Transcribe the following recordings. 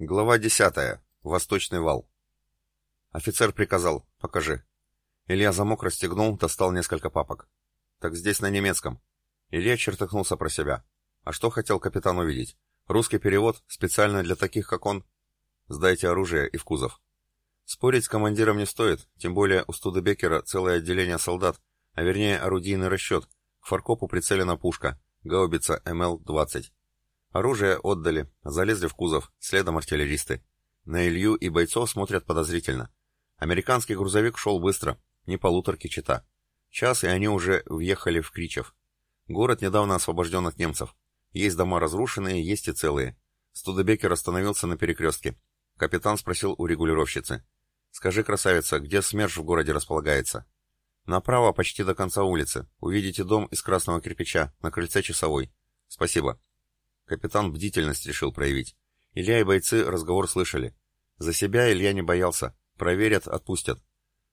Глава 10. Восточный вал. Офицер приказал «покажи». Илья замок расстегнул, достал несколько папок. «Так здесь на немецком». Илья чертыхнулся про себя. А что хотел капитан увидеть? Русский перевод, специально для таких, как он? Сдайте оружие и в кузов. Спорить с командиром не стоит, тем более у Студебекера целое отделение солдат, а вернее орудийный расчет. К фаркопу прицелена пушка, гаубица МЛ-20. Оружие отдали, залезли в кузов, следом артиллеристы. На Илью и бойцов смотрят подозрительно. Американский грузовик шел быстро, не полуторки чита. Час, и они уже въехали в Кричев. Город недавно освобожден от немцев. Есть дома разрушенные, есть и целые. Студебекер остановился на перекрестке. Капитан спросил у регулировщицы. «Скажи, красавица, где СМЕРШ в городе располагается?» «Направо, почти до конца улицы. Увидите дом из красного кирпича, на крыльце часовой». «Спасибо». Капитан бдительность решил проявить. Илья и бойцы разговор слышали. За себя Илья не боялся. Проверят, отпустят.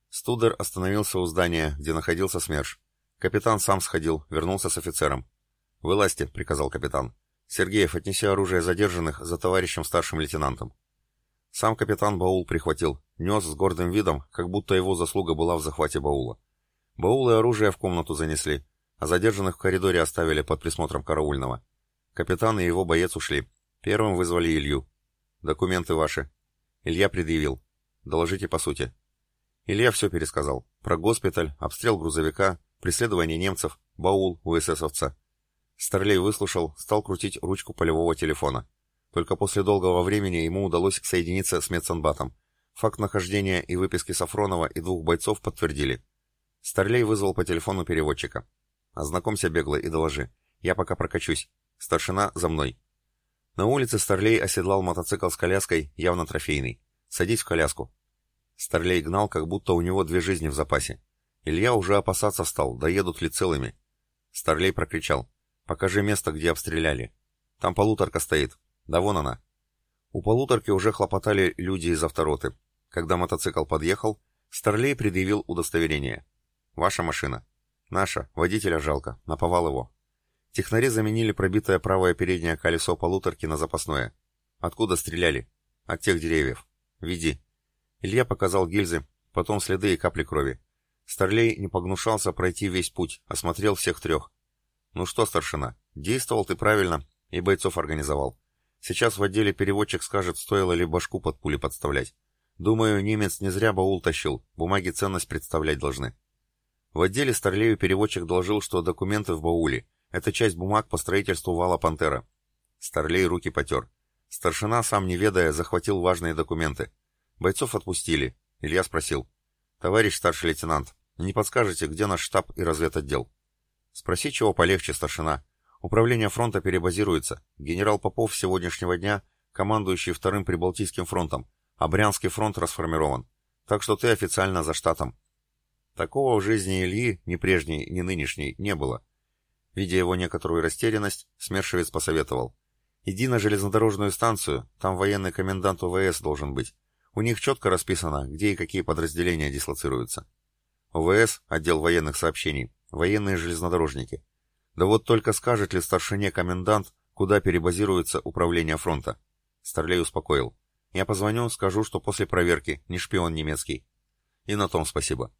Студер остановился у здания, где находился СМЕРШ. Капитан сам сходил, вернулся с офицером. «Вылазьте», — приказал капитан. «Сергеев, отнеси оружие задержанных за товарищем старшим лейтенантом». Сам капитан баул прихватил, нес с гордым видом, как будто его заслуга была в захвате баула. Баул и оружие в комнату занесли, а задержанных в коридоре оставили под присмотром караульного. Капитан и его боец ушли. Первым вызвали Илью. «Документы ваши». Илья предъявил. «Доложите по сути». Илья все пересказал. Про госпиталь, обстрел грузовика, преследование немцев, баул у эсэсовца. Старлей выслушал, стал крутить ручку полевого телефона. Только после долгого времени ему удалось соединиться с медсанбатом. Факт нахождения и выписки Сафронова и двух бойцов подтвердили. Старлей вызвал по телефону переводчика. «Ознакомься бегло и доложи. Я пока прокачусь. Старшина за мной. На улице Старлей оседлал мотоцикл с коляской, явно трофейный. Садись в коляску. Старлей гнал, как будто у него две жизни в запасе. Илья уже опасаться стал, доедут ли целыми. Старлей прокричал. «Покажи место, где обстреляли. Там полуторка стоит. Да вон она». У полуторки уже хлопотали люди из автороты. Когда мотоцикл подъехал, Старлей предъявил удостоверение. «Ваша машина». «Наша. Водителя жалко. Наповал его. Технари заменили пробитое правое переднее колесо полуторки на запасное. Откуда стреляли? От тех деревьев. Веди. Илья показал гильзы, потом следы и капли крови. Старлей не погнушался пройти весь путь, осмотрел всех трех. Ну что, старшина, действовал ты правильно и бойцов организовал. Сейчас в отделе переводчик скажет, стоило ли башку под пули подставлять. Думаю, немец не зря баул тащил, бумаги ценность представлять должны. В отделе Старлею переводчик доложил, что документы в бауле, это часть бумаг по строительству вала «Пантера». Старлей руки потер. Старшина, сам не ведая, захватил важные документы. Бойцов отпустили. Илья спросил. «Товарищ старший лейтенант, не подскажете, где наш штаб и разведотдел?» «Спроси, чего полегче, старшина. Управление фронта перебазируется. Генерал Попов сегодняшнего дня командующий вторым Прибалтийским фронтом, а Брянский фронт расформирован. Так что ты официально за штатом». Такого в жизни Ильи, ни прежней, ни нынешней, не было. Видя его некоторую растерянность, Смершевец посоветовал. «Иди на железнодорожную станцию, там военный комендант УВС должен быть. У них четко расписано, где и какие подразделения дислоцируются. УВС — отдел военных сообщений, военные железнодорожники. Да вот только скажет ли старшине комендант, куда перебазируется управление фронта?» Старлей успокоил. «Я позвоню, скажу, что после проверки, не шпион немецкий». И на том спасибо.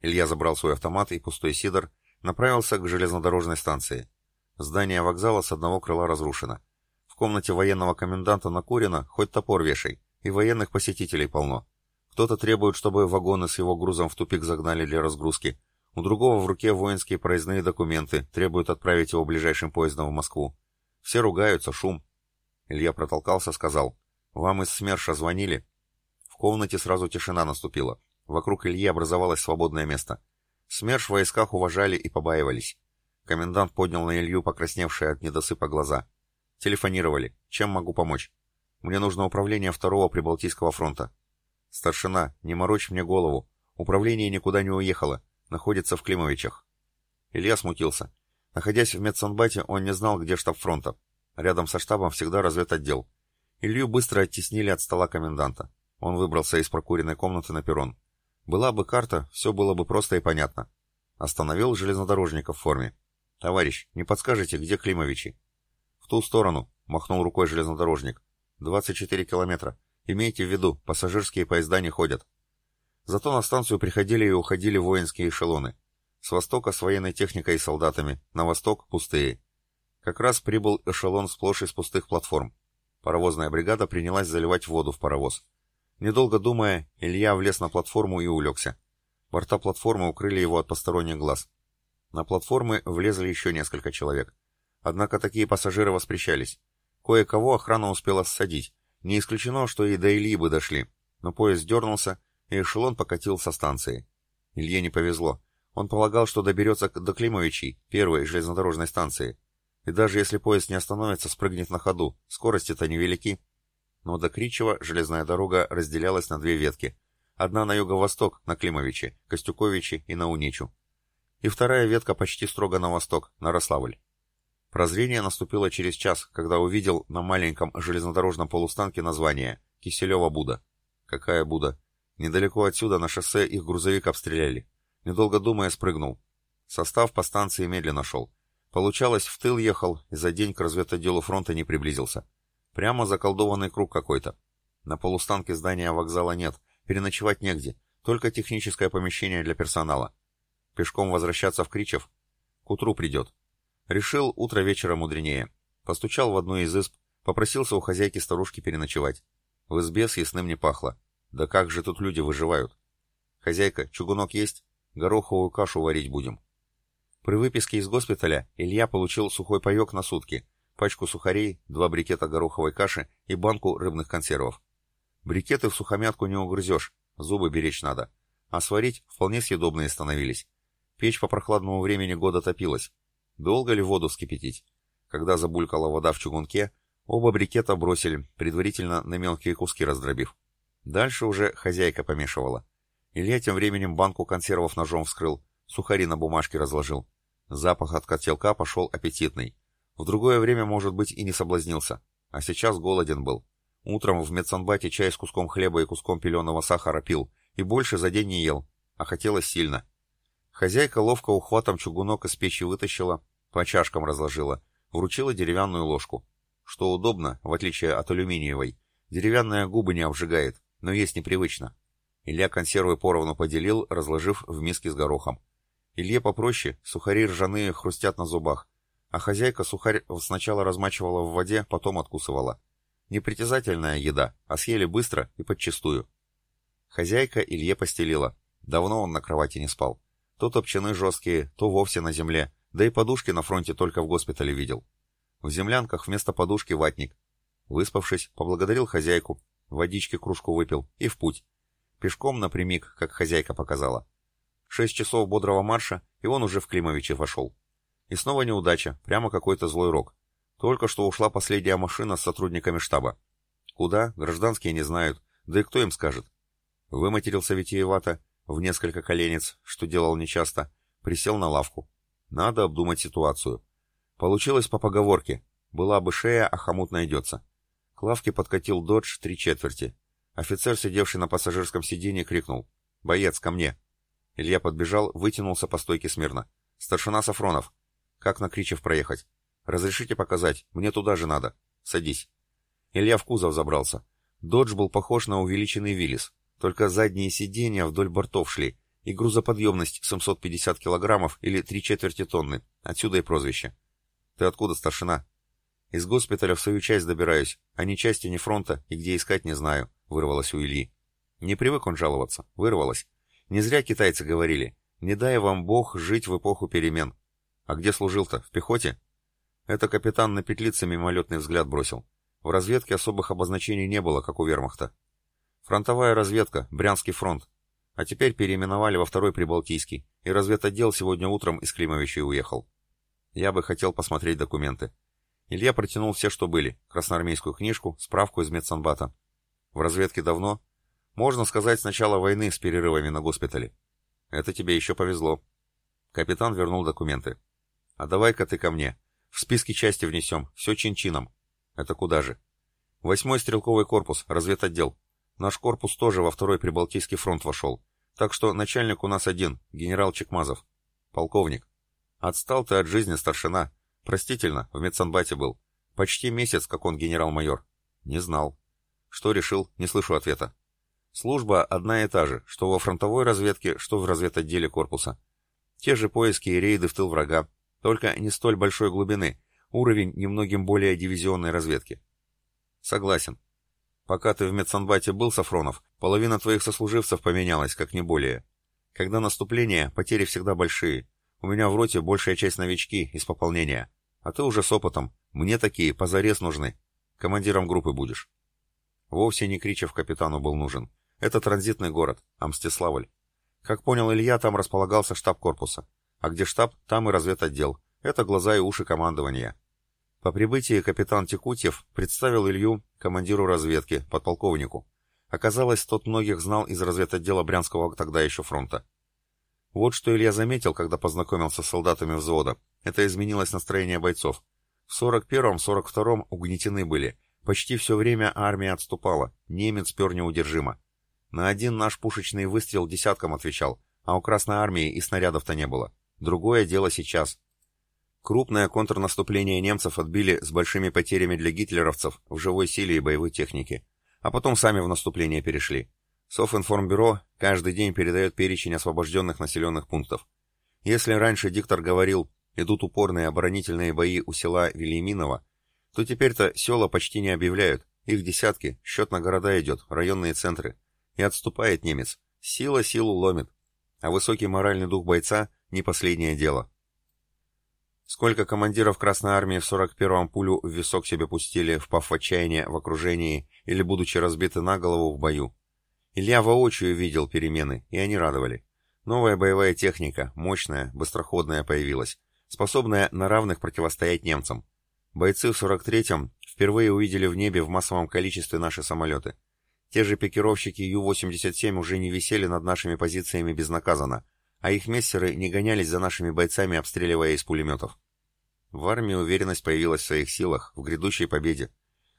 Илья забрал свой автомат и пустой сидор, направился к железнодорожной станции. Здание вокзала с одного крыла разрушено. В комнате военного коменданта накурено, хоть топор вешай, и военных посетителей полно. Кто-то требует, чтобы вагоны с его грузом в тупик загнали для разгрузки. У другого в руке воинские проездные документы, требуют отправить его ближайшим поездом в Москву. Все ругаются, шум. Илья протолкался, сказал. «Вам из СМЕРШа звонили?» В комнате сразу тишина наступила. Вокруг Ильи образовалось свободное место. СМЕРШ в войсках уважали и побаивались. Комендант поднял на Илью покрасневшие от недосыпа глаза. Телефонировали. Чем могу помочь? Мне нужно управление второго Прибалтийского фронта. Старшина, не морочь мне голову. Управление никуда не уехало. Находится в Климовичах. Илья смутился. Находясь в медсанбате, он не знал, где штаб фронта. Рядом со штабом всегда разведотдел. Илью быстро оттеснили от стола коменданта. Он выбрался из прокуренной комнаты на перрон. Была бы карта, все было бы просто и понятно. Остановил железнодорожника в форме. «Товарищ, не подскажете, где Климовичи?» «В ту сторону», — махнул рукой железнодорожник. 24 километра. Имейте в виду, пассажирские поезда не ходят. Зато на станцию приходили и уходили воинские эшелоны. С востока с военной техникой и солдатами, на восток пустые. Как раз прибыл эшелон сплошь из пустых платформ. Паровозная бригада принялась заливать воду в паровоз. Недолго думая, Илья влез на платформу и улегся. Борта платформы укрыли его от посторонних глаз. На платформы влезли еще несколько человек. Однако такие пассажиры воспрещались. Кое-кого охрана успела ссадить. Не исключено, что и до Ильи бы дошли. Но поезд дернулся, и эшелон покатил со станции. Илье не повезло. Он полагал, что доберется до Климовичей, первой железнодорожной станции. И даже если поезд не остановится, спрыгнет на ходу. Скорости-то невелики. Но до Кричева железная дорога разделялась на две ветки. Одна на юго-восток, на Климовичи, Костюковичи и на Уничу. И вторая ветка почти строго на восток, на Рославль. Прозрение наступило через час, когда увидел на маленьком железнодорожном полустанке название «Киселева Буда». Какая Буда? Недалеко отсюда на шоссе их грузовик обстреляли. Недолго думая, спрыгнул. Состав по станции медленно шел. Получалось, в тыл ехал и за день к разведотделу фронта не приблизился. Прямо заколдованный круг какой-то. На полустанке здания вокзала нет, переночевать негде, только техническое помещение для персонала. Пешком возвращаться в Кричев? К утру придет. Решил утро вечера мудренее. Постучал в одну из изб, попросился у хозяйки старушки переночевать. В избе с ясным не пахло. Да как же тут люди выживают? Хозяйка, чугунок есть? Гороховую кашу варить будем. При выписке из госпиталя Илья получил сухой паек на сутки, пачку сухарей, два брикета гороховой каши и банку рыбных консервов. Брикеты в сухомятку не угрызешь, зубы беречь надо. А сварить вполне съедобные становились. Печь по прохладному времени года топилась. Долго ли воду вскипятить? Когда забулькала вода в чугунке, оба брикета бросили, предварительно на мелкие куски раздробив. Дальше уже хозяйка помешивала. Илья тем временем банку консервов ножом вскрыл, сухари на бумажке разложил. Запах от котелка пошел аппетитный. В другое время, может быть, и не соблазнился. А сейчас голоден был. Утром в медсанбате чай с куском хлеба и куском пеленого сахара пил, и больше за день не ел, а хотелось сильно. Хозяйка ловко ухватом чугунок из печи вытащила, по чашкам разложила, вручила деревянную ложку. Что удобно, в отличие от алюминиевой, деревянная губы не обжигает, но есть непривычно. Илья консервы поровну поделил, разложив в миске с горохом. Илье попроще, сухари ржаные хрустят на зубах, а хозяйка сухарь сначала размачивала в воде, потом откусывала. Непритязательная еда, а съели быстро и подчистую. Хозяйка Илье постелила. Давно он на кровати не спал. То топчаны жесткие, то вовсе на земле, да и подушки на фронте только в госпитале видел. В землянках вместо подушки ватник. Выспавшись, поблагодарил хозяйку, водички кружку выпил и в путь. Пешком напрямик, как хозяйка показала. Шесть часов бодрого марша, и он уже в Климовиче вошел. И снова неудача, прямо какой-то злой рок. Только что ушла последняя машина с сотрудниками штаба. Куда, гражданские не знают, да и кто им скажет. Выматерился витиевато, в несколько коленец, что делал нечасто, присел на лавку. Надо обдумать ситуацию. Получилось по поговорке «была бы шея, а хомут найдется». К лавке подкатил додж три четверти. Офицер, сидевший на пассажирском сиденье, крикнул «Боец, ко мне!» Илья подбежал, вытянулся по стойке смирно. «Старшина Сафронов! Как на Кричев проехать? Разрешите показать, мне туда же надо. Садись». Илья в кузов забрался. Додж был похож на увеличенный Виллис, только задние сиденья вдоль бортов шли, и грузоподъемность 750 килограммов или три четверти тонны. Отсюда и прозвище. «Ты откуда, старшина?» «Из госпиталя в свою часть добираюсь, а ни части, ни фронта, и где искать не знаю», — вырвалось у Ильи. Не привык он жаловаться, вырвалось. Не зря китайцы говорили, не дай вам бог жить в эпоху перемен. А где служил-то, в пехоте? Это капитан на петлице мимолетный взгляд бросил. В разведке особых обозначений не было, как у вермахта. Фронтовая разведка, Брянский фронт. А теперь переименовали во второй Прибалтийский, и разведотдел сегодня утром из Климовичей уехал. Я бы хотел посмотреть документы. Илья протянул все, что были. Красноармейскую книжку, справку из медсанбата. В разведке давно? Можно сказать, с начала войны с перерывами на госпитале. Это тебе еще повезло. Капитан вернул документы. А давай-ка ты ко мне. В списки части внесем. Все чин-чином. Это куда же? Восьмой стрелковый корпус, разведотдел. Наш корпус тоже во второй Прибалтийский фронт вошел. Так что начальник у нас один, генерал Чекмазов. Полковник. Отстал ты от жизни, старшина. Простительно, в медсанбате был. Почти месяц, как он генерал-майор. Не знал. Что решил? Не слышу ответа. Служба одна и та же, что во фронтовой разведке, что в разведотделе корпуса. Те же поиски и рейды в тыл врага, только не столь большой глубины, уровень немногим более дивизионной разведки. Согласен. Пока ты в медсанбате был, Сафронов, половина твоих сослуживцев поменялась, как не более. Когда наступление, потери всегда большие. У меня в роте большая часть новички из пополнения. А ты уже с опытом. Мне такие позарез нужны. Командиром группы будешь. Вовсе не Кричев капитану был нужен. Это транзитный город, Амстиславль. Как понял Илья, там располагался штаб корпуса. А где штаб, там и разведотдел. Это глаза и уши командования. По прибытии капитан Текутьев представил Илью командиру разведки, подполковнику. Оказалось, тот многих знал из разведотдела Брянского тогда еще фронта. Вот что Илья заметил, когда познакомился с солдатами взвода. Это изменилось настроение бойцов. В 41-м, 42-м угнетены были. Почти все время армия отступала. Немец пер неудержимо. На один наш пушечный выстрел десяткам отвечал, а у Красной Армии и снарядов-то не было. Другое дело сейчас. Крупное контрнаступление немцев отбили с большими потерями для гитлеровцев в живой силе и боевой технике. А потом сами в наступление перешли. Софинформбюро каждый день передает перечень освобожденных населенных пунктов. Если раньше диктор говорил «идут упорные оборонительные бои у села Вильяминово», то теперь-то села почти не объявляют, их десятки, счет на города идет, районные центры. И отступает немец. Сила силу ломит. А высокий моральный дух бойца — не последнее дело. Сколько командиров Красной Армии в 41-м пулю в висок себе пустили, впав в отчаяние в окружении или будучи разбиты на голову в бою. Илья воочию видел перемены, и они радовали. Новая боевая техника, мощная, быстроходная появилась, способная на равных противостоять немцам. Бойцы в 43-м впервые увидели в небе в массовом количестве наши самолеты. Те же пикировщики Ю-87 уже не висели над нашими позициями безнаказанно, а их мессеры не гонялись за нашими бойцами, обстреливая из пулеметов. В армии уверенность появилась в своих силах, в грядущей победе.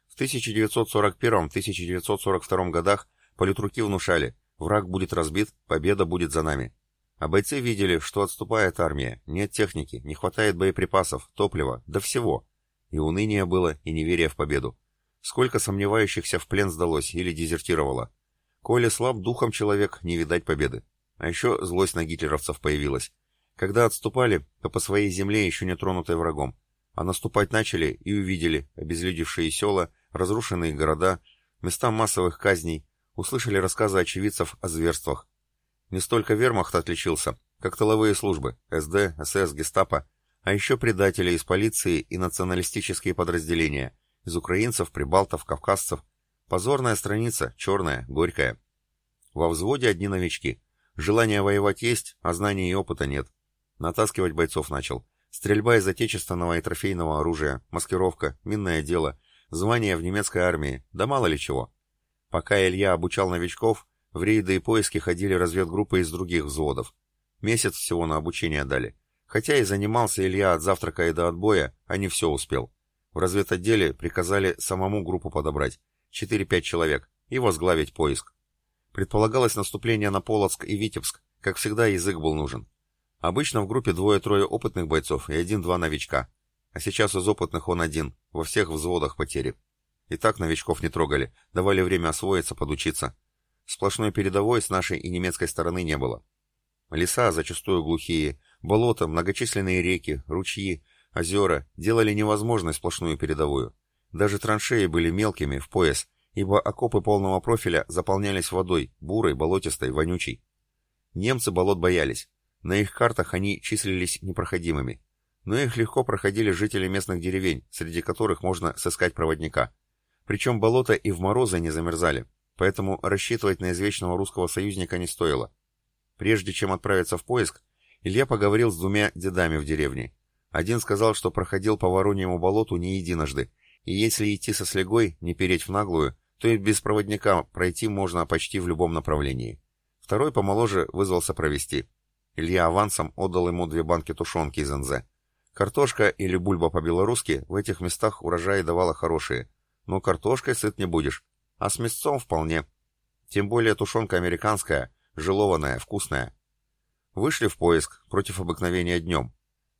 В 1941-1942 годах политруки внушали, враг будет разбит, победа будет за нами. А бойцы видели, что отступает армия, нет техники, не хватает боеприпасов, топлива, да всего. И уныние было, и неверие в победу. Сколько сомневающихся в плен сдалось или дезертировало. Коли слаб духом человек, не видать победы. А еще злость на гитлеровцев появилась. Когда отступали, то по своей земле, еще не тронутой врагом. А наступать начали и увидели обезлюдевшие села, разрушенные города, места массовых казней, услышали рассказы очевидцев о зверствах. Не столько вермахт отличился, как тыловые службы, СД, СС, гестапо, а еще предатели из полиции и националистические подразделения – из украинцев, прибалтов, кавказцев. Позорная страница, черная, горькая. Во взводе одни новички. Желание воевать есть, а знаний и опыта нет. Натаскивать бойцов начал. Стрельба из отечественного и трофейного оружия, маскировка, минное дело, звание в немецкой армии, да мало ли чего. Пока Илья обучал новичков, в рейды и поиски ходили разведгруппы из других взводов. Месяц всего на обучение дали. Хотя и занимался Илья от завтрака и до отбоя, а не все успел. В разведотделе приказали самому группу подобрать, 4-5 человек, и возглавить поиск. Предполагалось наступление на Полоцк и Витебск, как всегда язык был нужен. Обычно в группе двое-трое опытных бойцов и один-два новичка. А сейчас из опытных он один, во всех взводах потери. И так новичков не трогали, давали время освоиться, подучиться. Сплошной передовой с нашей и немецкой стороны не было. Леса зачастую глухие, болота, многочисленные реки, ручьи, Озера делали невозможной сплошную передовую. Даже траншеи были мелкими, в пояс, ибо окопы полного профиля заполнялись водой, бурой, болотистой, вонючей. Немцы болот боялись. На их картах они числились непроходимыми. Но их легко проходили жители местных деревень, среди которых можно сыскать проводника. Причем болота и в морозы не замерзали, поэтому рассчитывать на извечного русского союзника не стоило. Прежде чем отправиться в поиск, Илья поговорил с двумя дедами в деревне, один сказал, что проходил по Вороньему болоту не единожды, и если идти со слегой, не переть в наглую, то и без проводника пройти можно почти в любом направлении. Второй помоложе вызвался провести. Илья авансом отдал ему две банки тушенки из НЗ. Картошка или бульба по-белорусски в этих местах урожаи давала хорошие, но картошкой сыт не будешь, а с мясцом вполне. Тем более тушенка американская, желованная, вкусная. Вышли в поиск против обыкновения днем.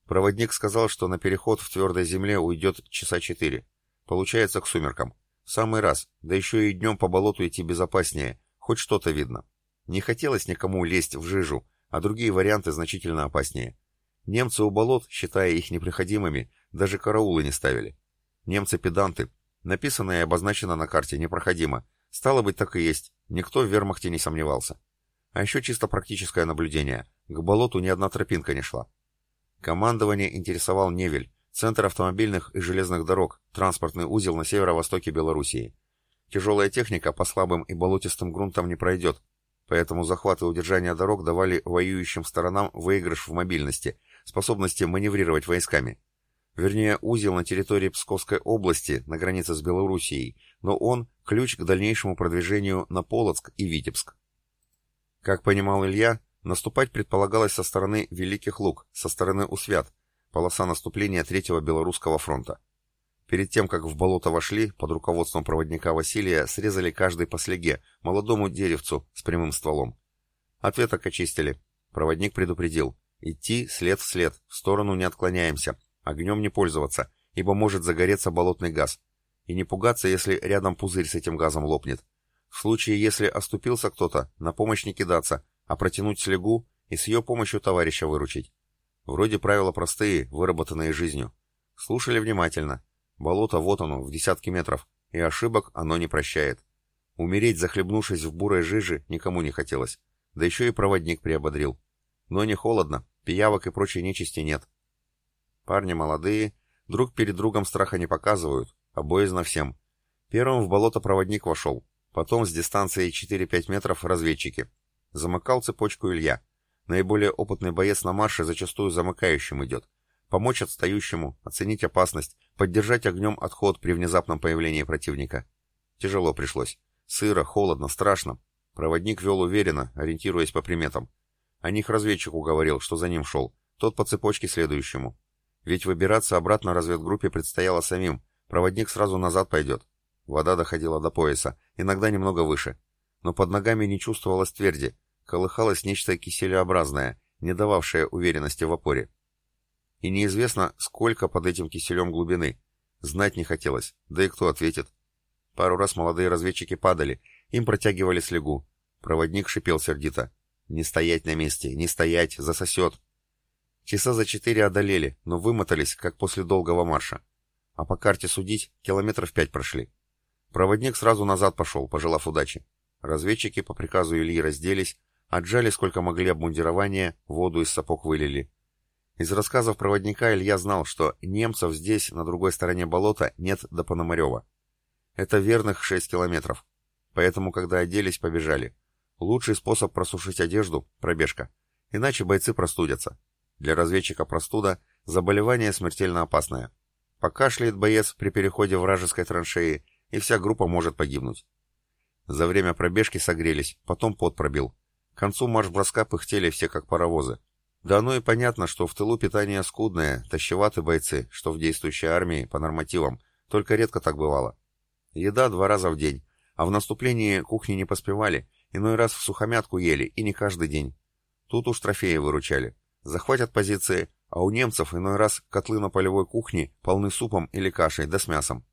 Проводник сказал, что на переход в твердой земле уйдет часа четыре. Получается к сумеркам. В самый раз, да еще и днем по болоту идти безопаснее, хоть что-то видно. Не хотелось никому лезть в жижу, а другие варианты значительно опаснее. Немцы у болот, считая их непроходимыми, даже караулы не ставили. Немцы-педанты. Написано и обозначено на карте «непроходимо». Стало быть, так и есть. Никто в вермахте не сомневался. А еще чисто практическое наблюдение. К болоту ни одна тропинка не шла. Командование интересовал Невель, центр автомобильных и железных дорог, транспортный узел на северо-востоке Белоруссии. Тяжелая техника по слабым и болотистым грунтам не пройдет, поэтому захват и удержание дорог давали воюющим сторонам выигрыш в мобильности, способности маневрировать войсками. Вернее, узел на территории Псковской области, на границе с Белоруссией, но он – ключ к дальнейшему продвижению на Полоцк и Витебск. Как понимал Илья, наступать предполагалось со стороны Великих Луг, со стороны Усвят, полоса наступления Третьего Белорусского фронта. Перед тем, как в болото вошли, под руководством проводника Василия срезали каждый по слеге, молодому деревцу с прямым стволом. Ответок очистили. Проводник предупредил. Идти след в след, в сторону не отклоняемся, огнем не пользоваться, ибо может загореться болотный газ. И не пугаться, если рядом пузырь с этим газом лопнет. В случае, если оступился кто-то, на помощь не кидаться, а протянуть слегу и с ее помощью товарища выручить. Вроде правила простые, выработанные жизнью. Слушали внимательно. Болото вот оно, в десятки метров, и ошибок оно не прощает. Умереть, захлебнувшись в бурой жиже, никому не хотелось. Да еще и проводник приободрил. Но не холодно, пиявок и прочей нечисти нет. Парни молодые, друг перед другом страха не показывают, а боязно всем. Первым в болото проводник вошел, потом с дистанции 4-5 метров разведчики. Замыкал цепочку Илья. Наиболее опытный боец на марше зачастую замыкающим идет. Помочь отстающему, оценить опасность, поддержать огнем отход при внезапном появлении противника. Тяжело пришлось. Сыро, холодно, страшно. Проводник вел уверенно, ориентируясь по приметам. О них разведчик уговорил, что за ним шел, тот по цепочке следующему. Ведь выбираться обратно разведгруппе предстояло самим, проводник сразу назад пойдет. Вода доходила до пояса, иногда немного выше. Но под ногами не чувствовалось тверди, колыхалось нечто киселеобразное, не дававшее уверенности в опоре. И неизвестно, сколько под этим киселем глубины. Знать не хотелось, да и кто ответит. Пару раз молодые разведчики падали, им протягивали слегу. Проводник шипел сердито. «Не стоять на месте, не стоять, засосет!» Часа за четыре одолели, но вымотались, как после долгого марша. А по карте судить, километров пять прошли. Проводник сразу назад пошел, пожелав удачи. Разведчики по приказу Ильи разделись, отжали сколько могли обмундирования, воду из сапог вылили. Из рассказов проводника Илья знал, что немцев здесь, на другой стороне болота, нет до Пономарева. Это верных шесть километров. Поэтому, когда оделись, побежали. Лучший способ просушить одежду – пробежка. Иначе бойцы простудятся. Для разведчика простуда – заболевание смертельно опасное. Покашляет боец при переходе вражеской траншеи, и вся группа может погибнуть. За время пробежки согрелись, потом пот пробил. К концу марш-броска пыхтели все как паровозы. Да оно и понятно, что в тылу питание скудное, тащеваты бойцы, что в действующей армии, по нормативам, только редко так бывало. Еда два раза в день, а в наступлении кухни не поспевали, иной раз в сухомятку ели, и не каждый день. Тут уж трофеи выручали. Захватят позиции, а у немцев иной раз котлы на полевой кухне полны супом или кашей, да с мясом.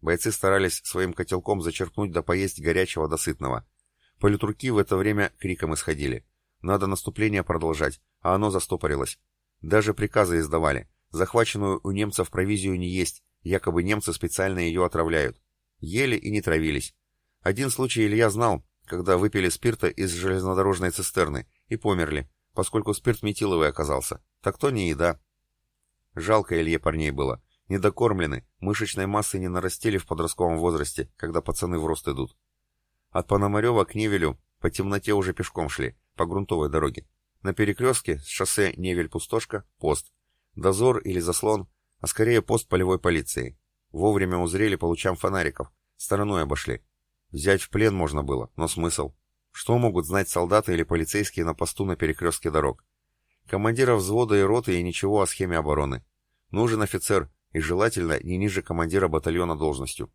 Бойцы старались своим котелком зачерпнуть да поесть горячего до сытного. Политруки в это время криком исходили. Надо наступление продолжать, а оно застопорилось. Даже приказы издавали. Захваченную у немцев провизию не есть, якобы немцы специально ее отравляют. Ели и не травились. Один случай Илья знал, когда выпили спирта из железнодорожной цистерны и померли, поскольку спирт метиловый оказался. Так то не еда. Жалко Илье парней было. Недокормлены, мышечной массы не нарастили в подростковом возрасте, когда пацаны в рост идут. От Пономарева к Невелю по темноте уже пешком шли, по грунтовой дороге. На перекрестке с шоссе Невель-Пустошка — пост. Дозор или заслон, а скорее пост полевой полиции. Вовремя узрели по лучам фонариков. Стороной обошли. Взять в плен можно было, но смысл? Что могут знать солдаты или полицейские на посту на перекрестке дорог? Командира взвода и роты и ничего о схеме обороны. Нужен офицер, и желательно не ниже командира батальона должностью.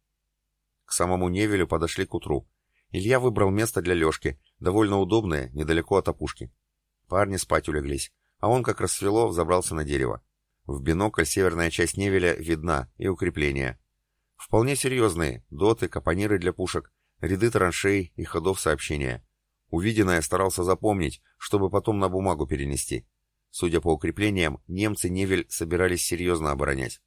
К самому Невелю подошли к утру. Илья выбрал место для лёжки, довольно удобное, недалеко от опушки. Парни спать улеглись, а он, как рассвело, взобрался на дерево. В бинокль северная часть Невеля видна и укрепления. Вполне серьезные, доты, капониры для пушек, ряды траншей и ходов сообщения. Увиденное старался запомнить, чтобы потом на бумагу перенести. Судя по укреплениям, немцы Невель собирались серьезно оборонять.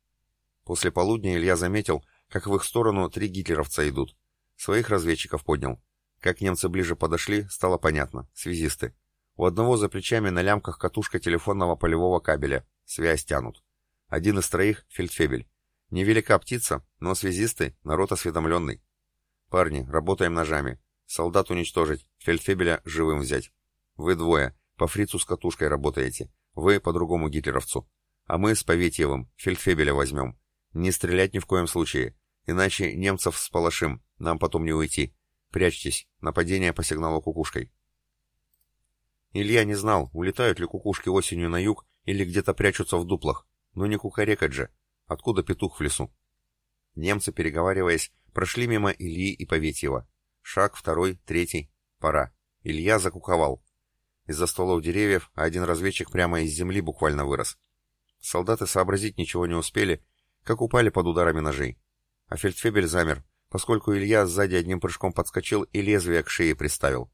После полудня Илья заметил, как в их сторону три гитлеровца идут. Своих разведчиков поднял. Как немцы ближе подошли, стало понятно. Связисты. У одного за плечами на лямках катушка телефонного полевого кабеля. Связь тянут. Один из троих — фельдфебель. Невелика птица, но связисты — народ осведомленный. Парни, работаем ножами. Солдат уничтожить, фельдфебеля живым взять. Вы двое, по фрицу с катушкой работаете. Вы по другому гитлеровцу. А мы с Поветьевым фельдфебеля возьмем. Не стрелять ни в коем случае, иначе немцев сполошим, нам потом не уйти. Прячьтесь, нападение по сигналу кукушкой. Илья не знал, улетают ли кукушки осенью на юг или где-то прячутся в дуплах. Но не кукарекать же. Откуда петух в лесу? Немцы, переговариваясь, прошли мимо Ильи и Поветьева. Шаг второй, третий. Пора. Илья закуковал. Из-за стволов деревьев один разведчик прямо из земли буквально вырос. Солдаты сообразить ничего не успели, как упали под ударами ножей. А фельдфебель замер, поскольку Илья сзади одним прыжком подскочил и лезвие к шее приставил.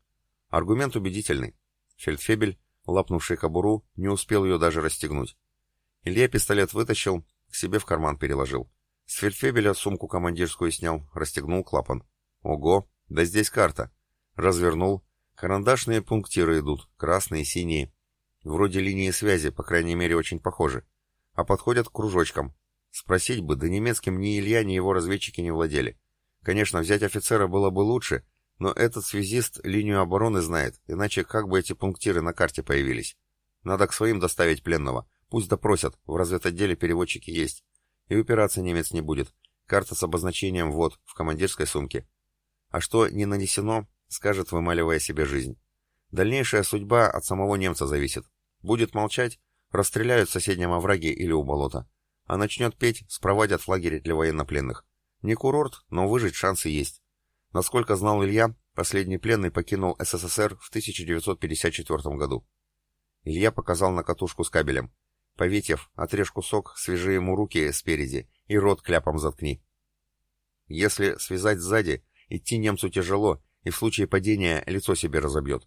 Аргумент убедительный. Фельдфебель, лапнувший кобуру, не успел ее даже расстегнуть. Илья пистолет вытащил, к себе в карман переложил. С фельдфебеля сумку командирскую снял, расстегнул клапан. Ого, да здесь карта. Развернул. Карандашные пунктиры идут, красные, синие. Вроде линии связи, по крайней мере, очень похожи. А подходят к кружочкам. Спросить бы, да немецким ни Илья, ни его разведчики не владели. Конечно, взять офицера было бы лучше, но этот связист линию обороны знает, иначе как бы эти пунктиры на карте появились. Надо к своим доставить пленного. Пусть допросят, в разведотделе переводчики есть. И упираться немец не будет. Карта с обозначением «вот» в командирской сумке. А что не нанесено, скажет, вымаливая себе жизнь. Дальнейшая судьба от самого немца зависит. Будет молчать, расстреляют в соседнем овраге или у болота. А начнет петь, спровадят в лагере для военнопленных. Не курорт, но выжить шансы есть. Насколько знал Илья, последний пленный покинул СССР в 1954 году. Илья показал на катушку с кабелем. Поветьев, отрежь кусок, свяжи ему руки спереди и рот кляпом заткни. Если связать сзади, идти немцу тяжело, и в случае падения лицо себе разобьет.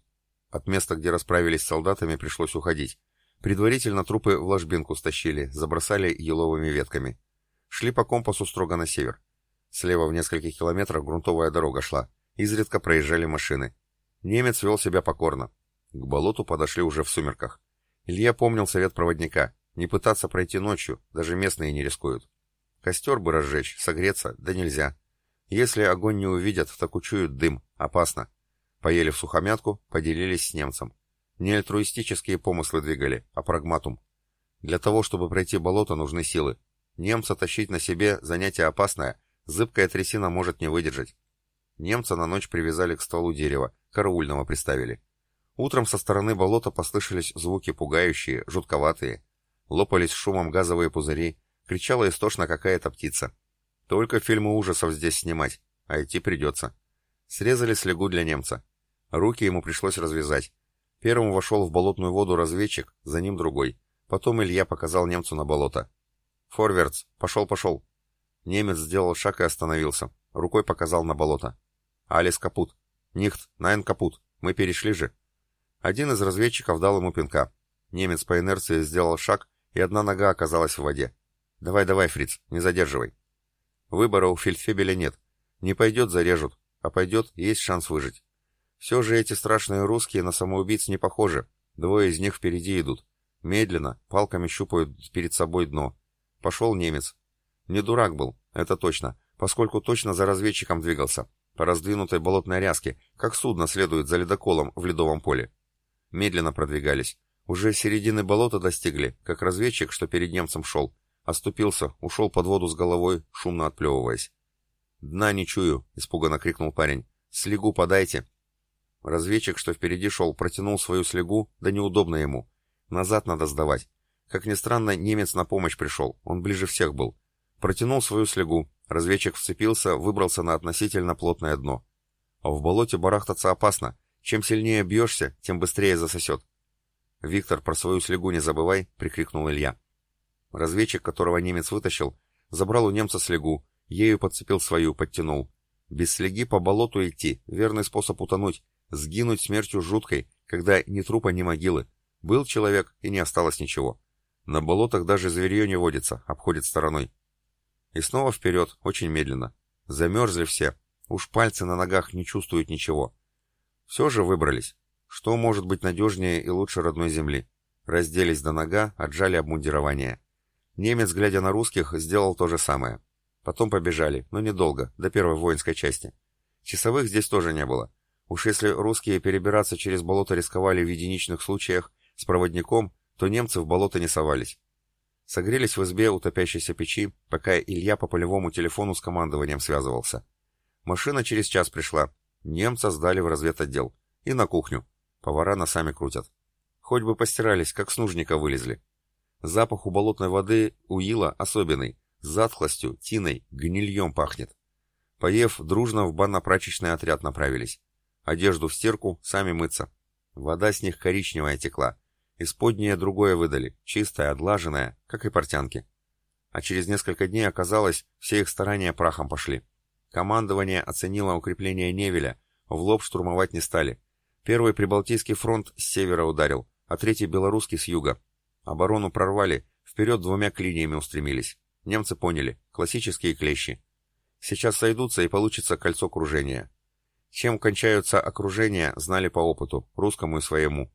От места, где расправились с солдатами, пришлось уходить. Предварительно трупы в ложбинку стащили, забросали еловыми ветками. Шли по компасу строго на север. Слева в нескольких километрах грунтовая дорога шла. Изредка проезжали машины. Немец вел себя покорно. К болоту подошли уже в сумерках. Илья помнил совет проводника. Не пытаться пройти ночью, даже местные не рискуют. Костер бы разжечь, согреться, да нельзя. Если огонь не увидят, так учуют дым, опасно. Поели в сухомятку, поделились с немцем. Не альтруистические помыслы двигали, а прагматум. Для того, чтобы пройти болото, нужны силы. Немца тащить на себе занятие опасное, зыбкая трясина может не выдержать. Немца на ночь привязали к стволу дерева, караульного приставили. Утром со стороны болота послышались звуки пугающие, жутковатые. Лопались шумом газовые пузыри, кричала истошно какая-то птица. Только фильмы ужасов здесь снимать, а идти придется. Срезали слегу для немца. Руки ему пришлось развязать. Первым вошел в болотную воду разведчик, за ним другой. Потом Илья показал немцу на болото. «Форвардс! Пошел, пошел!» Немец сделал шаг и остановился. Рукой показал на болото. «Алис капут! Нихт, найн капут! Мы перешли же!» Один из разведчиков дал ему пинка. Немец по инерции сделал шаг и одна нога оказалась в воде. «Давай, давай, фриц, не задерживай». Выбора у фельдфебеля нет. Не пойдет, зарежут, а пойдет, есть шанс выжить. Все же эти страшные русские на самоубийц не похожи. Двое из них впереди идут. Медленно, палками щупают перед собой дно. Пошел немец. Не дурак был, это точно, поскольку точно за разведчиком двигался. По раздвинутой болотной ряске, как судно следует за ледоколом в ледовом поле. Медленно продвигались. Уже середины болота достигли, как разведчик, что перед немцем шел. Оступился, ушел под воду с головой, шумно отплевываясь. «Дна не чую», — испуганно крикнул парень. «Слегу подайте». Разведчик, что впереди шел, протянул свою слегу, да неудобно ему. Назад надо сдавать. Как ни странно, немец на помощь пришел, он ближе всех был. Протянул свою слегу, разведчик вцепился, выбрался на относительно плотное дно. А в болоте барахтаться опасно. Чем сильнее бьешься, тем быстрее засосет. «Виктор, про свою слегу не забывай!» — прикрикнул Илья. Разведчик, которого немец вытащил, забрал у немца слегу, ею подцепил свою, подтянул. Без слеги по болоту идти — верный способ утонуть, сгинуть смертью жуткой, когда ни трупа, ни могилы. Был человек, и не осталось ничего. На болотах даже зверье не водится, обходит стороной. И снова вперед, очень медленно. Замерзли все, уж пальцы на ногах не чувствуют ничего. Все же выбрались. Что может быть надежнее и лучше родной земли? Разделись до нога, отжали обмундирование. Немец, глядя на русских, сделал то же самое. Потом побежали, но недолго, до первой воинской части. Часовых здесь тоже не было. Уж если русские перебираться через болото рисковали в единичных случаях с проводником, то немцы в болото не совались. Согрелись в избе у топящейся печи, пока Илья по полевому телефону с командованием связывался. Машина через час пришла. Немца сдали в разведотдел. И на кухню. Повара носами крутят. Хоть бы постирались, как с нужника вылезли. Запах у болотной воды у ила особенный. Затхлостью, тиной, гнильем пахнет. Поев, дружно в банно-прачечный отряд направились. Одежду в стирку, сами мыться. Вода с них коричневая текла. Исподнее другое выдали, чистое, отлаженное, как и портянки. А через несколько дней оказалось, все их старания прахом пошли. Командование оценило укрепление Невеля, в лоб штурмовать не стали. Первый Прибалтийский фронт с севера ударил, а третий Белорусский с юга. Оборону прорвали, вперед двумя клиниями устремились. Немцы поняли, классические клещи. Сейчас сойдутся и получится кольцо кружения. Чем кончаются окружения, знали по опыту, русскому и своему.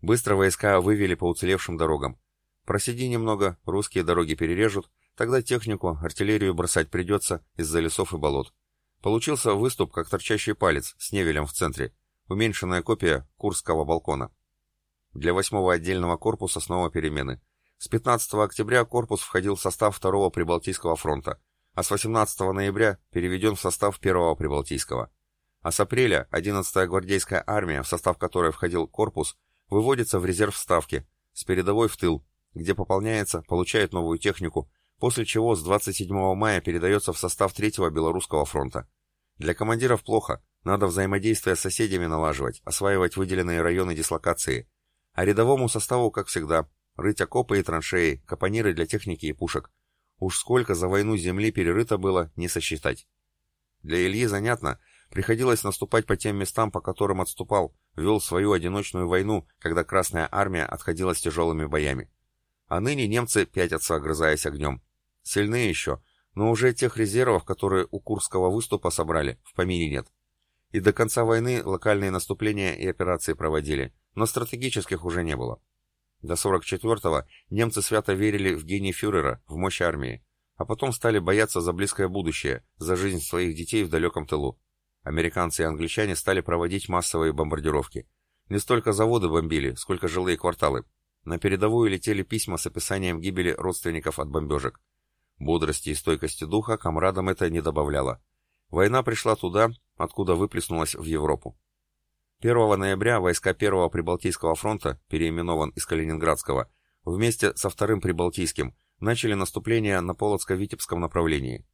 Быстро войска вывели по уцелевшим дорогам. Просиди немного, русские дороги перережут, тогда технику, артиллерию бросать придется из-за лесов и болот. Получился выступ, как торчащий палец, с невелем в центре, уменьшенная копия Курского балкона. Для восьмого отдельного корпуса снова перемены. С 15 октября корпус входил в состав второго Прибалтийского фронта, а с 18 ноября переведен в состав первого Прибалтийского. А с апреля 11-я гвардейская армия, в состав которой входил корпус, выводится в резерв Ставки, с передовой в тыл, где пополняется, получает новую технику, после чего с 27 мая передается в состав 3-го Белорусского фронта. Для командиров плохо, надо взаимодействие с соседями налаживать, осваивать выделенные районы дислокации. А рядовому составу, как всегда, рыть окопы и траншеи, капониры для техники и пушек. Уж сколько за войну земли перерыто было, не сосчитать. Для Ильи занятно, Приходилось наступать по тем местам, по которым отступал, вел свою одиночную войну, когда Красная Армия отходила с тяжелыми боями. А ныне немцы пятятся, огрызаясь огнем. Сильны еще, но уже тех резервов, которые у Курского выступа собрали, в помине нет. И до конца войны локальные наступления и операции проводили, но стратегических уже не было. До 44-го немцы свято верили в гений фюрера, в мощь армии, а потом стали бояться за близкое будущее, за жизнь своих детей в далеком тылу. Американцы и англичане стали проводить массовые бомбардировки. Не столько заводы бомбили, сколько жилые кварталы. На передовую летели письма с описанием гибели родственников от бомбежек. Бодрости и стойкости духа комрадам это не добавляло. Война пришла туда, откуда выплеснулась в Европу. 1 ноября войска 1-го Прибалтийского фронта, переименован из Калининградского, вместе со 2-м Прибалтийским, начали наступление на Полоцко-Витебском направлении.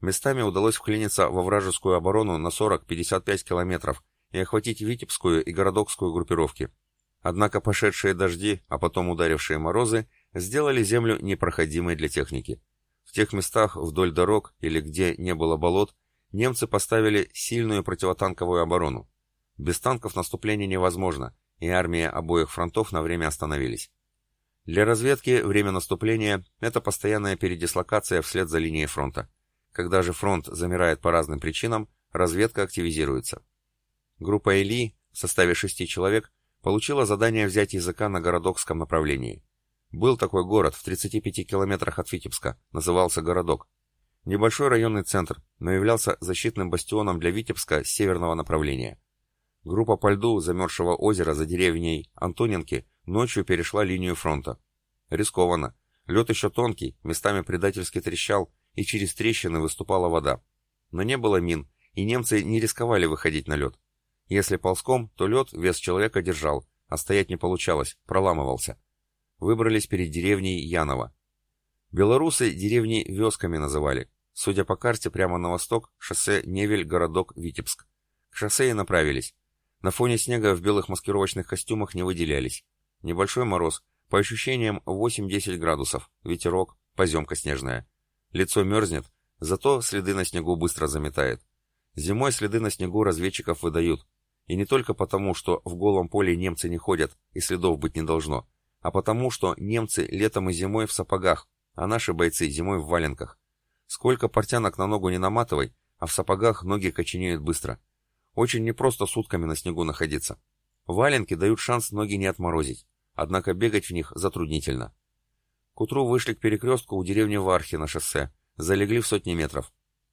Местами удалось вклиниться во вражескую оборону на 40-55 километров и охватить Витебскую и Городокскую группировки. Однако пошедшие дожди, а потом ударившие морозы, сделали землю непроходимой для техники. В тех местах вдоль дорог или где не было болот, немцы поставили сильную противотанковую оборону. Без танков наступление невозможно, и армии обоих фронтов на время остановились. Для разведки время наступления – это постоянная передислокация вслед за линией фронта. Когда же фронт замирает по разным причинам, разведка активизируется. Группа Эли в составе шести человек получила задание взять языка на городокском направлении. Был такой город в 35 километрах от Витебска, назывался Городок. Небольшой районный центр, но являлся защитным бастионом для Витебска с северного направления. Группа по льду замерзшего озера за деревней Антоненки ночью перешла линию фронта. Рискованно. Лед еще тонкий, местами предательски трещал, и через трещины выступала вода. Но не было мин, и немцы не рисковали выходить на лед. Если ползком, то лед вес человека держал, а стоять не получалось, проламывался. Выбрались перед деревней Янова. Белорусы деревни вёсками называли. Судя по карте, прямо на восток, шоссе Невель-городок-Витебск. К шоссе и направились. На фоне снега в белых маскировочных костюмах не выделялись. Небольшой мороз, по ощущениям 8-10 градусов, ветерок, поземка снежная. Лицо мерзнет, Зато следы на снегу быстро заметает. Зимой следы на снегу разведчиков выдают. И не только потому, что в голом поле немцы не ходят, и следов быть не должно, а потому, что немцы летом и зимой в сапогах, а наши бойцы зимой в валенках. Сколько портянок на ногу не наматывай, а в сапогах ноги коченеют быстро. Очень непросто сутками на снегу находиться. Валенки дают шанс ноги не отморозить, однако бегать в них затруднительно. К утру вышли к перекрестку у деревни Вархи на шоссе, залегли в сотни метров.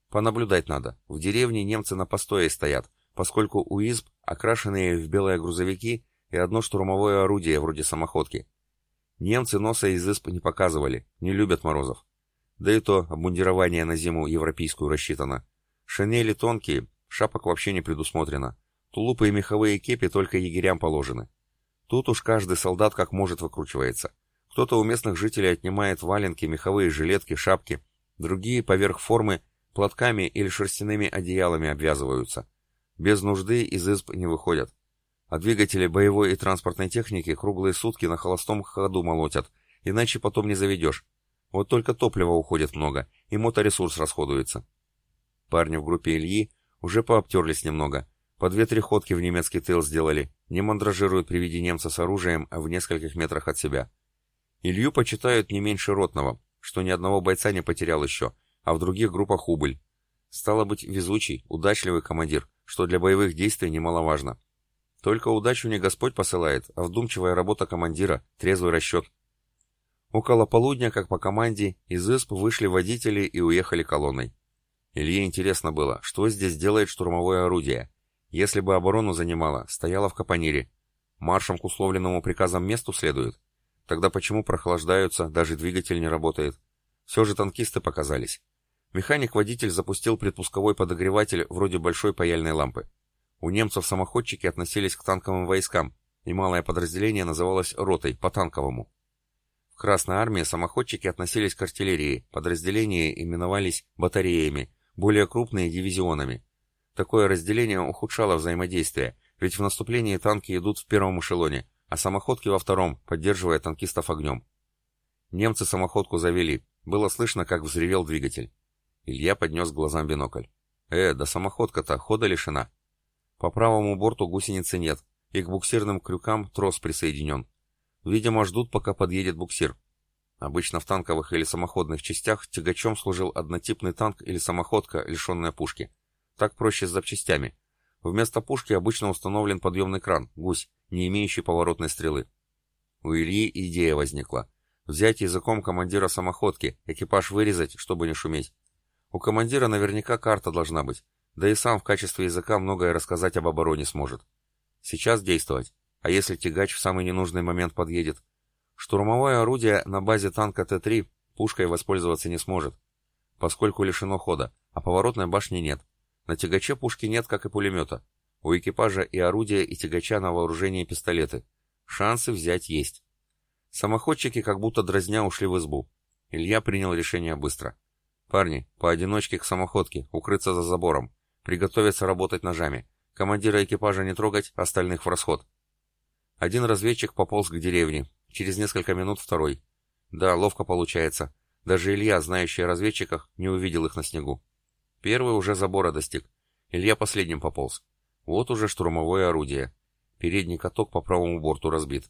Понаблюдать надо. В деревне немцы на постое стоят, поскольку у изб окрашенные в белые грузовики и одно штурмовое орудие вроде самоходки. Немцы носа из изб не показывали, не любят морозов. Да и то обмундирование на зиму европейскую рассчитано. Шинели тонкие, шапок вообще не предусмотрено. Тулупы и меховые кепи только егерям положены. Тут уж каждый солдат как может выкручивается. Кто-то у местных жителей отнимает валенки, меховые жилетки, шапки, другие поверх формы платками или шерстяными одеялами обвязываются. Без нужды из изб не выходят. А двигатели боевой и транспортной техники круглые сутки на холостом ходу молотят, иначе потом не заведешь. Вот только топлива уходит много, и моторесурс расходуется. Парни в группе Ильи уже пообтерлись немного. По две-три ходки в немецкий тыл сделали, не мандражируют при виде немца с оружием а в нескольких метрах от себя. Илью почитают не меньше ротного, что ни одного бойца не потерял еще, а в других группах убыль. Стало быть, везучий, удачливый командир, что для боевых действий немаловажно. Только удачу не Господь посылает, а вдумчивая работа командира, трезвый расчет. Около полудня, как по команде, из ИСП вышли водители и уехали колонной. Илье интересно было, что здесь делает штурмовое орудие. Если бы оборону занимало, стояло в Капонире. Маршем к условленному приказам месту следует. Тогда почему прохлаждаются, даже двигатель не работает? Все же танкисты показались. Механик-водитель запустил предпусковой подогреватель вроде большой паяльной лампы. У немцев самоходчики относились к танковым войскам, и малое подразделение называлось ротой, по-танковому. В Красной армии самоходчики относились к артиллерии, подразделения именовались батареями, более крупные – дивизионами. Такое разделение ухудшало взаимодействие, ведь в наступлении танки идут в первом эшелоне, а самоходки во втором, поддерживая танкистов огнем. Немцы самоходку завели, было слышно, как взревел двигатель. Илья поднес глазам бинокль. «Э, да самоходка-то хода лишена. По правому борту гусеницы нет, и к буксирным крюкам трос присоединен. Видимо, ждут, пока подъедет буксир. Обычно в танковых или самоходных частях тягачом служил однотипный танк или самоходка, лишенная пушки. Так проще с запчастями. Вместо пушки обычно установлен подъемный кран, гусь, не имеющий поворотной стрелы. У Ильи идея возникла. Взять языком командира самоходки, экипаж вырезать, чтобы не шуметь. У командира наверняка карта должна быть, да и сам в качестве языка многое рассказать об обороне сможет. Сейчас действовать, а если тягач в самый ненужный момент подъедет? Штурмовое орудие на базе танка Т-3 пушкой воспользоваться не сможет, поскольку лишено хода, а поворотной башни нет. На тягаче пушки нет, как и пулемета. У экипажа и орудия, и тягача на вооружении пистолеты. Шансы взять есть. Самоходчики как будто дразня ушли в избу. Илья принял решение быстро. «Парни, поодиночке к самоходке, укрыться за забором. Приготовиться работать ножами. Командира экипажа не трогать, остальных в расход». Один разведчик пополз к деревне. Через несколько минут второй. Да, ловко получается. Даже Илья, знающий о разведчиках, не увидел их на снегу. Первый уже забора достиг. Илья последним пополз. Вот уже штурмовое орудие. Передний каток по правому борту разбит.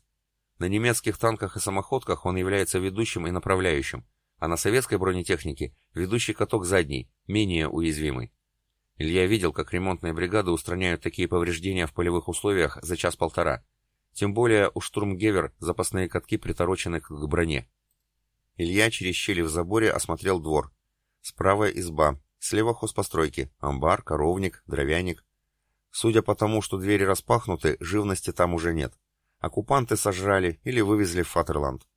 На немецких танках и самоходках он является ведущим и направляющим, а на советской бронетехнике ведущий каток задний, менее уязвимый. Илья видел, как ремонтные бригады устраняют такие повреждения в полевых условиях за час-полтора. Тем более у штурмгевер запасные катки приторочены к броне. Илья через щели в заборе осмотрел двор. Справа изба, Слева хозпостройки, амбар, коровник, дровяник. Судя по тому, что двери распахнуты, живности там уже нет. Оккупанты сожрали или вывезли в Фатерланд.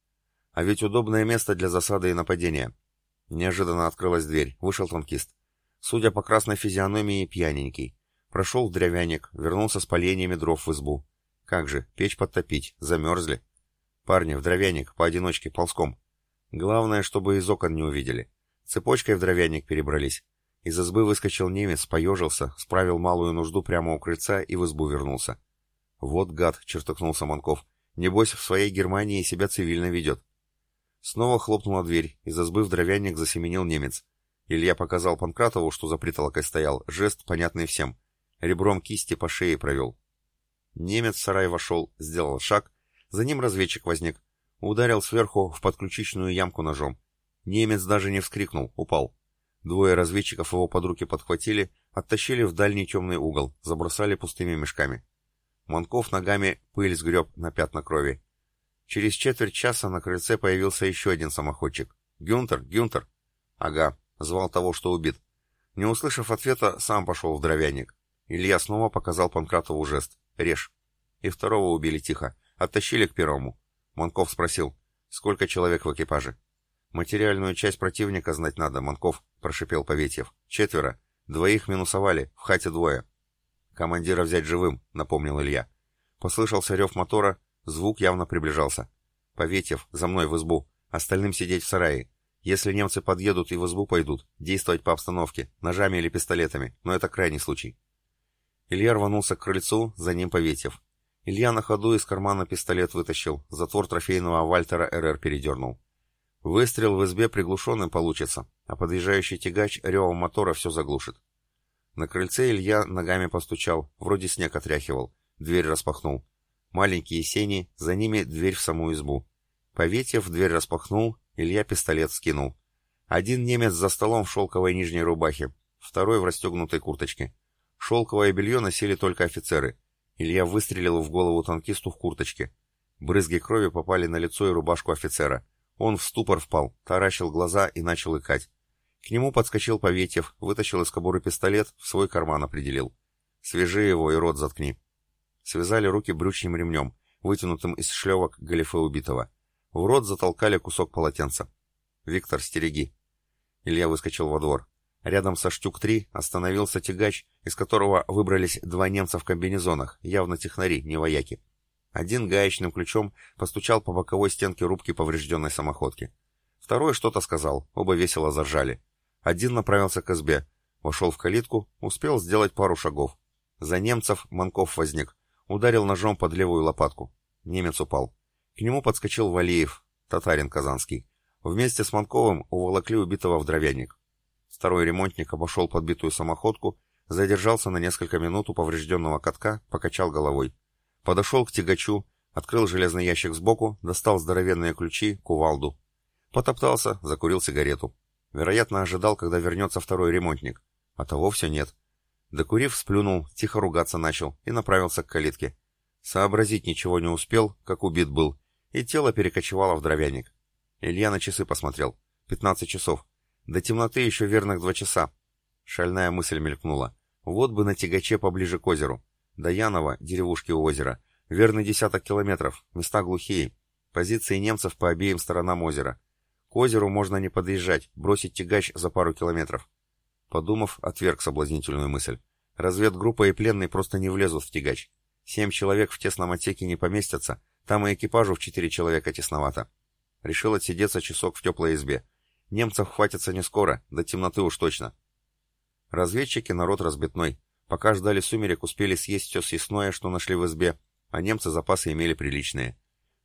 А ведь удобное место для засады и нападения. Неожиданно открылась дверь, вышел танкист. Судя по красной физиономии, пьяненький. Прошел в дровяник, вернулся с поленьями дров в избу. Как же, печь подтопить, замерзли. Парни, в дровяник, поодиночке, ползком. Главное, чтобы из окон не увидели. Цепочкой в дровяник перебрались. Из избы выскочил немец, поежился, справил малую нужду прямо у крыльца и в избу вернулся. «Вот гад!» — чертыхнулся Манков. «Небось, в своей Германии себя цивильно ведет». Снова хлопнула дверь, из избы в дровяник засеменил немец. Илья показал Панкратову, что за притолокой стоял, жест, понятный всем. Ребром кисти по шее провел. Немец в сарай вошел, сделал шаг, за ним разведчик возник. Ударил сверху в подключичную ямку ножом. Немец даже не вскрикнул, упал. Двое разведчиков его под руки подхватили, оттащили в дальний темный угол, забросали пустыми мешками. Манков ногами пыль сгреб на пятна крови. Через четверть часа на крыльце появился еще один самоходчик. «Гюнтер! Гюнтер!» «Ага», звал того, что убит. Не услышав ответа, сам пошел в дровяник. Илья снова показал Панкратову жест. «Режь». И второго убили тихо. Оттащили к первому. Манков спросил, «Сколько человек в экипаже?» «Материальную часть противника знать надо, Манков», — прошипел Поветьев. «Четверо. Двоих минусовали, в хате двое». «Командира взять живым», — напомнил Илья. Послышался рев мотора, звук явно приближался. «Поветьев, за мной в избу. Остальным сидеть в сарае. Если немцы подъедут и в избу пойдут, действовать по обстановке, ножами или пистолетами, но это крайний случай». Илья рванулся к крыльцу, за ним Поветьев. Илья на ходу из кармана пистолет вытащил, затвор трофейного Вальтера РР передернул. Выстрел в избе приглушенным получится, а подъезжающий тягач ревом мотора все заглушит. На крыльце Илья ногами постучал, вроде снег отряхивал, дверь распахнул. Маленькие сени, за ними дверь в саму избу. Поветьев дверь распахнул, Илья пистолет скинул. Один немец за столом в шелковой нижней рубахе, второй в расстегнутой курточке. Шелковое белье носили только офицеры. Илья выстрелил в голову танкисту в курточке. Брызги крови попали на лицо и рубашку офицера. Он в ступор впал, таращил глаза и начал икать. К нему подскочил Поветьев, вытащил из кобуры пистолет, в свой карман определил. «Свяжи его и рот заткни». Связали руки брючным ремнем, вытянутым из шлевок галифе убитого. В рот затолкали кусок полотенца. «Виктор, стереги». Илья выскочил во двор. Рядом со «Штюк-3» остановился тягач, из которого выбрались два немца в комбинезонах, явно технари, не вояки. Один гаечным ключом постучал по боковой стенке рубки поврежденной самоходки. Второй что-то сказал, оба весело заржали. Один направился к избе, вошел в калитку, успел сделать пару шагов. За немцев Манков возник, ударил ножом под левую лопатку. Немец упал. К нему подскочил Валиев, татарин казанский. Вместе с Манковым уволокли убитого в дровяник. Второй ремонтник обошел подбитую самоходку, задержался на несколько минут у поврежденного катка, покачал головой. Подошел к тягачу, открыл железный ящик сбоку, достал здоровенные ключи, кувалду. Потоптался, закурил сигарету. Вероятно, ожидал, когда вернется второй ремонтник. А того все нет. Докурив, сплюнул, тихо ругаться начал и направился к калитке. Сообразить ничего не успел, как убит был, и тело перекочевало в дровяник. Илья на часы посмотрел. Пятнадцать часов. До темноты еще верных два часа. Шальная мысль мелькнула. Вот бы на тягаче поближе к озеру. До Янова, деревушки у озера, верный десяток километров, места глухие. Позиции немцев по обеим сторонам озера. К озеру можно не подъезжать, бросить тягач за пару километров. Подумав, отверг соблазнительную мысль. Разведгруппа и пленный просто не влезут в тягач. Семь человек в тесном отсеке не поместятся, там и экипажу в четыре человека тесновато. Решил отсидеться часок в теплой избе. Немцев хватится не скоро, до темноты уж точно. Разведчики народ разбитной. Пока ждали сумерек, успели съесть все съестное, что нашли в избе, а немцы запасы имели приличные.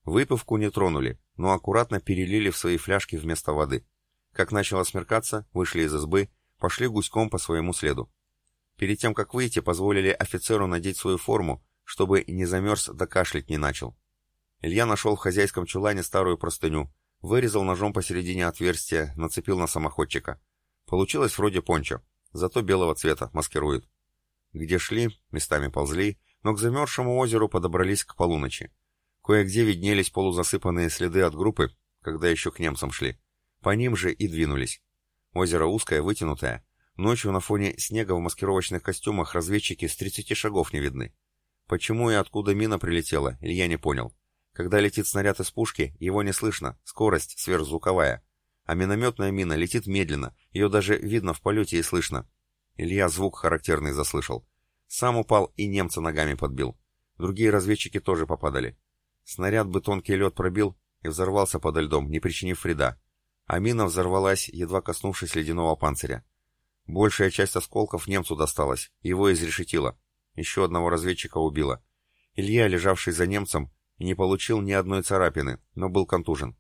Выпивку не тронули, но аккуратно перелили в свои фляжки вместо воды. Как начало смеркаться, вышли из избы, пошли гуськом по своему следу. Перед тем, как выйти, позволили офицеру надеть свою форму, чтобы не замерз да кашлять не начал. Илья нашел в хозяйском чулане старую простыню, вырезал ножом посередине отверстия, нацепил на самоходчика. Получилось вроде пончо, зато белого цвета, маскирует. Где шли, местами ползли, но к замерзшему озеру подобрались к полуночи. Кое-где виднелись полузасыпанные следы от группы, когда еще к немцам шли. По ним же и двинулись. Озеро узкое, вытянутое. Ночью на фоне снега в маскировочных костюмах разведчики с 30 шагов не видны. Почему и откуда мина прилетела, Илья не понял. Когда летит снаряд из пушки, его не слышно, скорость сверхзвуковая. А минометная мина летит медленно, ее даже видно в полете и слышно. Илья звук характерный заслышал. Сам упал и немца ногами подбил. Другие разведчики тоже попадали. Снаряд бы тонкий лед пробил и взорвался подо льдом, не причинив вреда. А мина взорвалась, едва коснувшись ледяного панциря. Большая часть осколков немцу досталась, его изрешетило. Еще одного разведчика убило. Илья, лежавший за немцем, не получил ни одной царапины, но был контужен.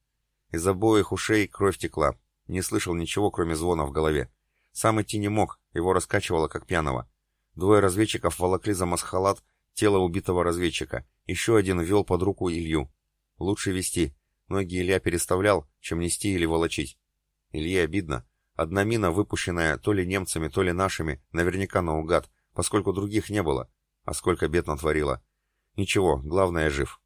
Из обоих ушей кровь текла, не слышал ничего, кроме звона в голове. Сам идти не мог, его раскачивало как пьяного. Двое разведчиков волокли за масхалат тело убитого разведчика. Еще один вел под руку Илью. Лучше вести. Ноги Илья переставлял, чем нести или волочить. Илье обидно. Одна мина, выпущенная то ли немцами, то ли нашими, наверняка наугад, поскольку других не было. А сколько бед натворила. Ничего, главное, жив.